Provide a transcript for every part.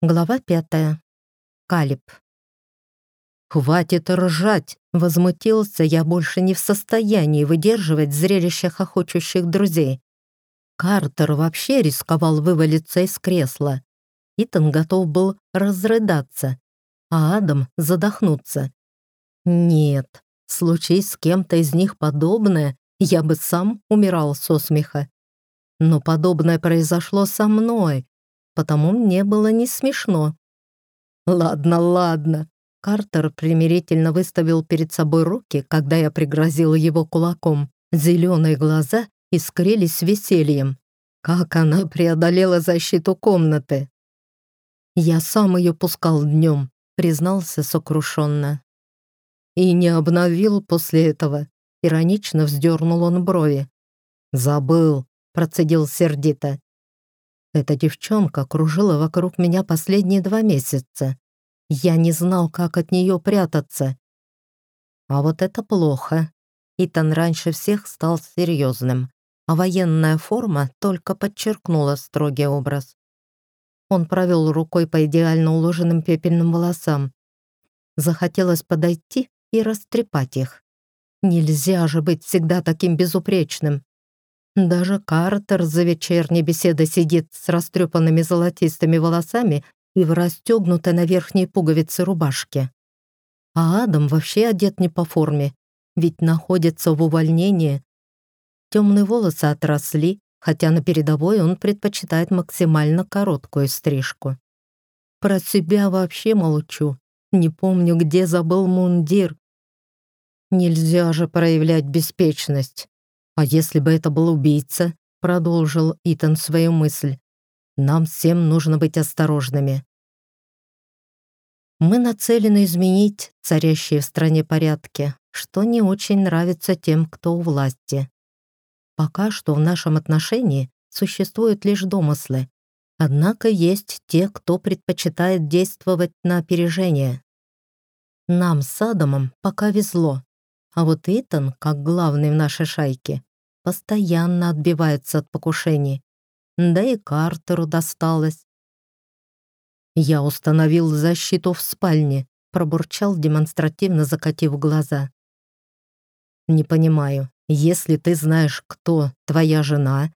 Глава пятая. Калиб. «Хватит ржать!» — возмутился я больше не в состоянии выдерживать зрелище хохочущих друзей. Картер вообще рисковал вывалиться из кресла. Итан готов был разрыдаться, а Адам — задохнуться. Нет, случись с кем-то из них подобное, я бы сам умирал со смеха. Но подобное произошло со мной, потому мне было не смешно. «Ладно, ладно». Картер примирительно выставил перед собой руки, когда я пригрозил его кулаком. Зеленые глаза искрились весельем. Как она преодолела защиту комнаты! «Я сам ее пускал днем», — признался сокрушенно. «И не обновил после этого», — иронично вздернул он брови. «Забыл», — процедил сердито. Эта девчонка кружила вокруг меня последние два месяца. Я не знал, как от нее прятаться. А вот это плохо. Итан раньше всех стал серьезным, а военная форма только подчеркнула строгий образ. Он провел рукой по идеально уложенным пепельным волосам. Захотелось подойти и растрепать их. Нельзя же быть всегда таким безупречным. Даже Картер за вечерней беседой сидит с растрепанными золотистыми волосами и в расстегнутой на верхней пуговице рубашке. А Адам вообще одет не по форме, ведь находится в увольнении. Темные волосы отросли, хотя на передовой он предпочитает максимально короткую стрижку. Про себя вообще молчу. Не помню, где забыл мундир. Нельзя же проявлять беспечность. А если бы это был убийца, продолжил Итан свою мысль, нам всем нужно быть осторожными. Мы нацелены изменить царящие в стране порядки, что не очень нравится тем, кто у власти. Пока что в нашем отношении существуют лишь домыслы, однако есть те, кто предпочитает действовать на опережение. Нам с Адамом пока везло, а вот Итан, как главный в нашей шайке, постоянно отбивается от покушений. Да и Картеру досталось. «Я установил защиту в спальне», — пробурчал, демонстративно закатив глаза. «Не понимаю, если ты знаешь, кто твоя жена,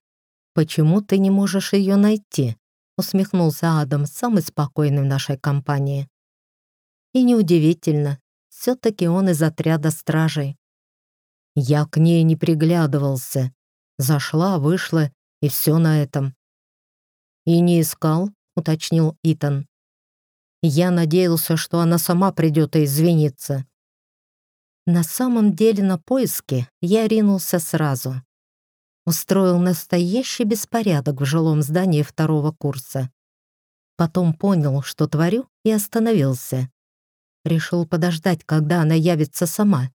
почему ты не можешь ее найти?» — усмехнулся Адам, самый спокойный в нашей компании. И неудивительно, все-таки он из отряда стражей. Я к ней не приглядывался. Зашла, вышла, и все на этом. «И не искал», — уточнил Итан. «Я надеялся, что она сама придет и извинится». На самом деле на поиски я ринулся сразу. Устроил настоящий беспорядок в жилом здании второго курса. Потом понял, что творю, и остановился. Решил подождать, когда она явится сама,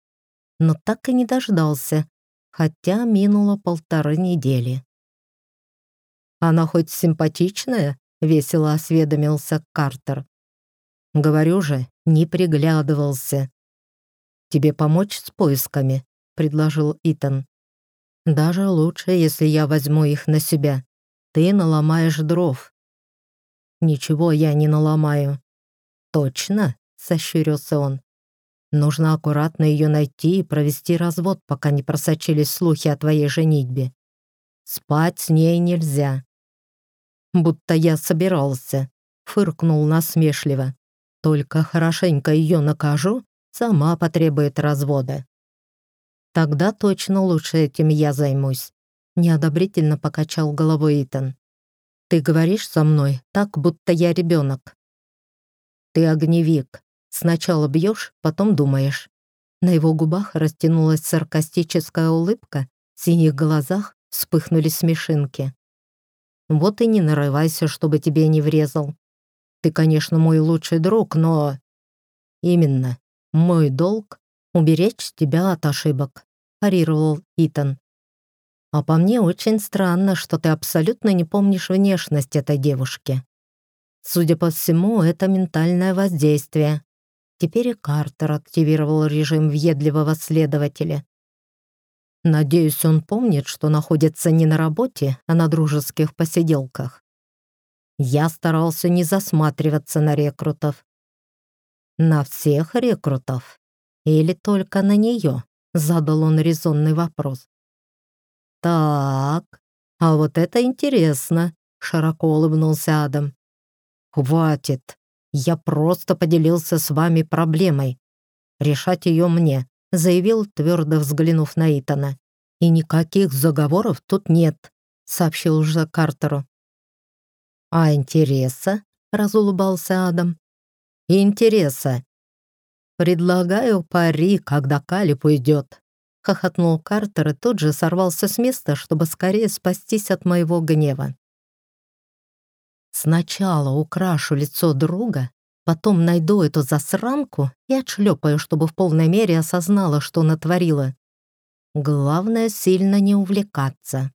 но так и не дождался, хотя минуло полторы недели. «Она хоть симпатичная?» — весело осведомился Картер. «Говорю же, не приглядывался». «Тебе помочь с поисками?» — предложил Итан. «Даже лучше, если я возьму их на себя. Ты наломаешь дров». «Ничего я не наломаю». «Точно?» — сощурился он. Нужно аккуратно ее найти и провести развод, пока не просочились слухи о твоей женитьбе. Спать с ней нельзя. Будто я собирался, фыркнул насмешливо. Только хорошенько ее накажу, сама потребует развода. Тогда точно лучше этим я займусь. Неодобрительно покачал головой Итан. «Ты говоришь со мной так, будто я ребенок. «Ты огневик, Сначала бьешь, потом думаешь. На его губах растянулась саркастическая улыбка, в синих глазах вспыхнули смешинки. «Вот и не нарывайся, чтобы тебе не врезал. Ты, конечно, мой лучший друг, но...» «Именно. Мой долг — уберечь тебя от ошибок», — парировал Итан. «А по мне очень странно, что ты абсолютно не помнишь внешность этой девушки. Судя по всему, это ментальное воздействие. Теперь и Картер активировал режим въедливого следователя. Надеюсь, он помнит, что находится не на работе, а на дружеских посиделках. Я старался не засматриваться на рекрутов. На всех рекрутов. Или только на нее? Задал он резонный вопрос. Так, а вот это интересно, широко улыбнулся Адам. Хватит, я просто поделился с вами проблемой. Решать ее мне», — заявил, твердо взглянув на Итана. «И никаких заговоров тут нет», — сообщил уже Картеру. «А интереса?» — разулыбался Адам. «Интереса. Предлагаю пари, когда Калип уйдет», — хохотнул Картер и тут же сорвался с места, чтобы скорее спастись от моего гнева. Сначала украшу лицо друга, потом найду эту засранку и отшлепаю, чтобы в полной мере осознала, что натворила. Главное, сильно не увлекаться.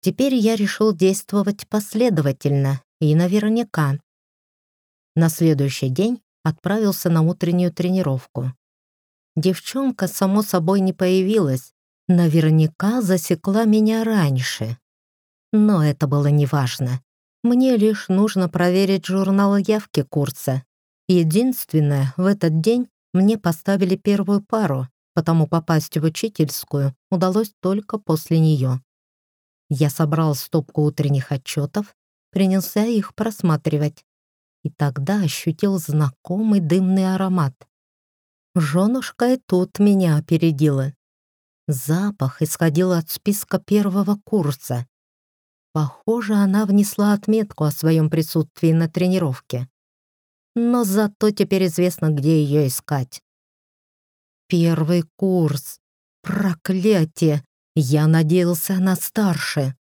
Теперь я решил действовать последовательно и наверняка. На следующий день отправился на утреннюю тренировку. Девчонка, само собой, не появилась. Наверняка засекла меня раньше. Но это было неважно. Мне лишь нужно проверить журнал явки курса. Единственное, в этот день мне поставили первую пару, потому попасть в учительскую удалось только после нее. Я собрал стопку утренних отчетов, принялся их просматривать. И тогда ощутил знакомый дымный аромат. Женушка и тут меня опередила. Запах исходил от списка первого курса. Похоже, она внесла отметку о своем присутствии на тренировке. Но зато теперь известно, где ее искать. Первый курс. Проклятие! Я надеялся, на старше.